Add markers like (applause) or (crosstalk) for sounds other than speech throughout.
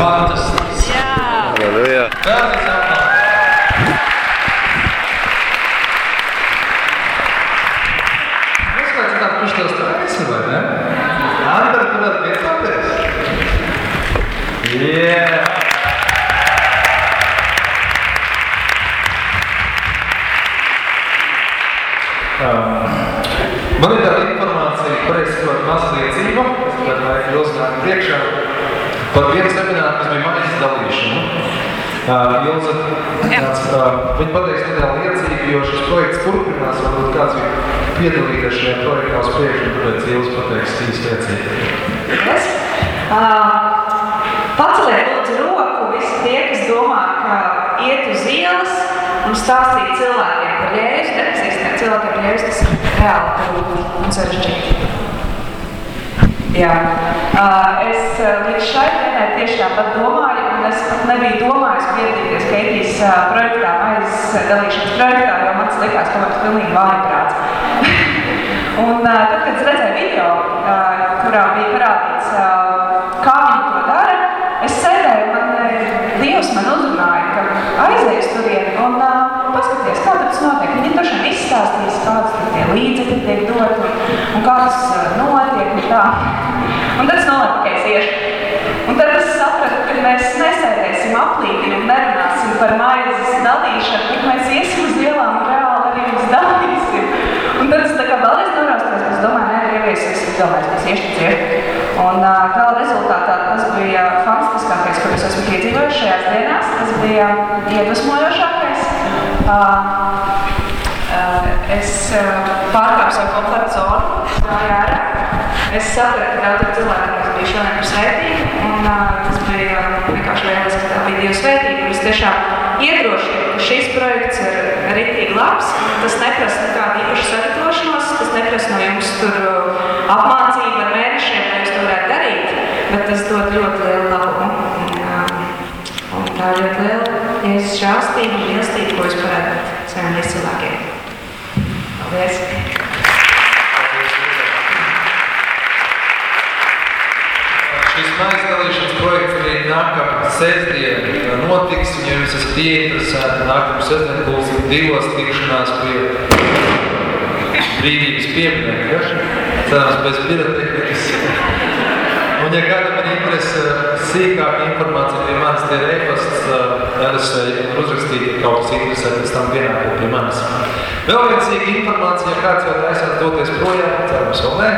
Fantastisks! Jā! Halleluja! Tāds pišķos taisi, vai ne? Andra, tu vēl pietoties? Yeah! Um, Man ir tāda informācija, pareizi sakot, maza liecība, kad vajag ilgāk priekšā, par vienu semināru, kas bija manis dalīšana. Uh, Ilza, tāds, uh, viņa pateiks nedaudz liecīgi, jo šis projekts turpinās, varbūt kāds bija piedalījies šajā projektā uz priekšu, tāpēc Ilza pateiks īsti liecīgi. Yes. Uh, paceliet lūdzu roku visi tie, kas domā, ka iet uz ielas un stāstīt cilvēkiem par Jēzus, nepazīstināt cilvēkiem par Jēzus, tas ir reāli grūti un sarežģīti. Jā. Uh, es līdz šai dienai tieši tāpat domāju, un es pat nebiju domājis piedalīties Keitijas uh, projektā, aiz dalīšanas projektā, jo man tas likās kaut kāds pilnīgi vājprāts. (laughs) un uh, tad, kad es redzēju video, uh, kurā bija parādīts, uh, kā viņi to dara, es sēdēju, man uh, Dievs man uzrunāja, ka aizies turien un uh, paskaties, kā tas notiek. Viņi droši vien izstāstīs, kādas tie līdzekļi tiek doti un, un kā tas uh, notiek un tā. Un tad es nolēmu, ka es iešu. Un tad es sapratu, ka mēs nesēdēsim aplīti un nerunāsim par maizes dalīšanu, bet mēs iesim uz ielām un reāli arī uz dalīsim. Un tad es tā kā vēlreiz noraustos, es domāju, nē, ievies, es domāju, es iešu ciet. Un uh, gala rezultātā tas bija fantastiskākais, ko es esmu piedzīvojis šajās dienās. Tas bija iedvesmojošākais. Uh, es uh, pārkāpu savu komforta zonu, gāju ārā. Es sapratu, ka daudz cilvēku kas bija šodien par svētību, un uh, tas bija vienkārši lieliski, ka tā bija Dieva svētība. Es tiešām iedrošinu, ka šis projekts ir rītīgi labs. Tas neprasa nekādu īpašu sagatavošanos, tas neprasa no jums tur apmācību ar mēnešiem, lai jūs to varētu darīt, bet tas dod ļoti lielu labumu. Un, tā ir ļoti liela Jēzus žāstība un mīlestība, ko jūs parādat saviem līdzcilvēkiem. Paldies! Šis mājas dalīšanas projekts arī nākamā sestdiena notiks, un ja jums esat ieinteresēti, nākamā sestdiena būs divos tikšanās pie brīvības pieminekļa. Cerams, bez pirotehnikas. Un, ja kādam ir interese sīkāka informācija pie manis, tie ir e-pasts, RSV, un uzrakstīt, ja kaut kas interesē, pēc tam pienākot pie manis. Vēl viena sīka informācija, ja kāds jau taisās doties projām, cerams vēl nē,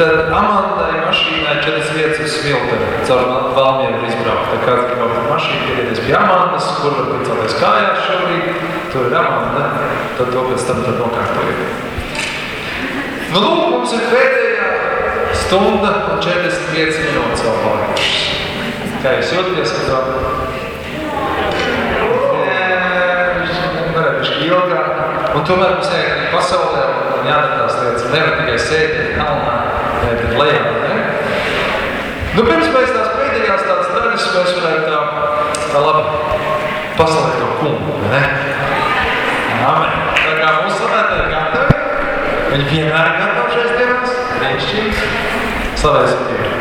tad, Amandai mašīnai četras vietas uz smilteni, caur Valmieru izbraukt. Tā kāds ir kaut kāda mašīna, piedienies pie Amandas, kur var piecelties kājās šobrīd, tur ir Amanda, tad to pēc tam tad nokārtojam. Nu, lūk, mums ir pēdējā stunda un 45 minūtes vēl palikušas. Kā jūs jūtaties ar to? Ilgāk. Un tomēr mums ir arī pasaulē un tās lietas. Nevar tikai sēdēt kalnā, bet ir lejā. Ne? Nu, pirms mēs tās pēdējās tādas daļas, mēs varētu tā, tā labi paslēgt to kungu, ne? Amen. Tā kā mūsu ir gatavi, viņi vienmēr ir gatavi questions. So that is.